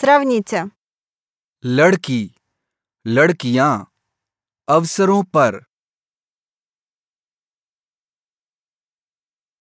Сравните. लड़की लड़कियाँ अवसरों पर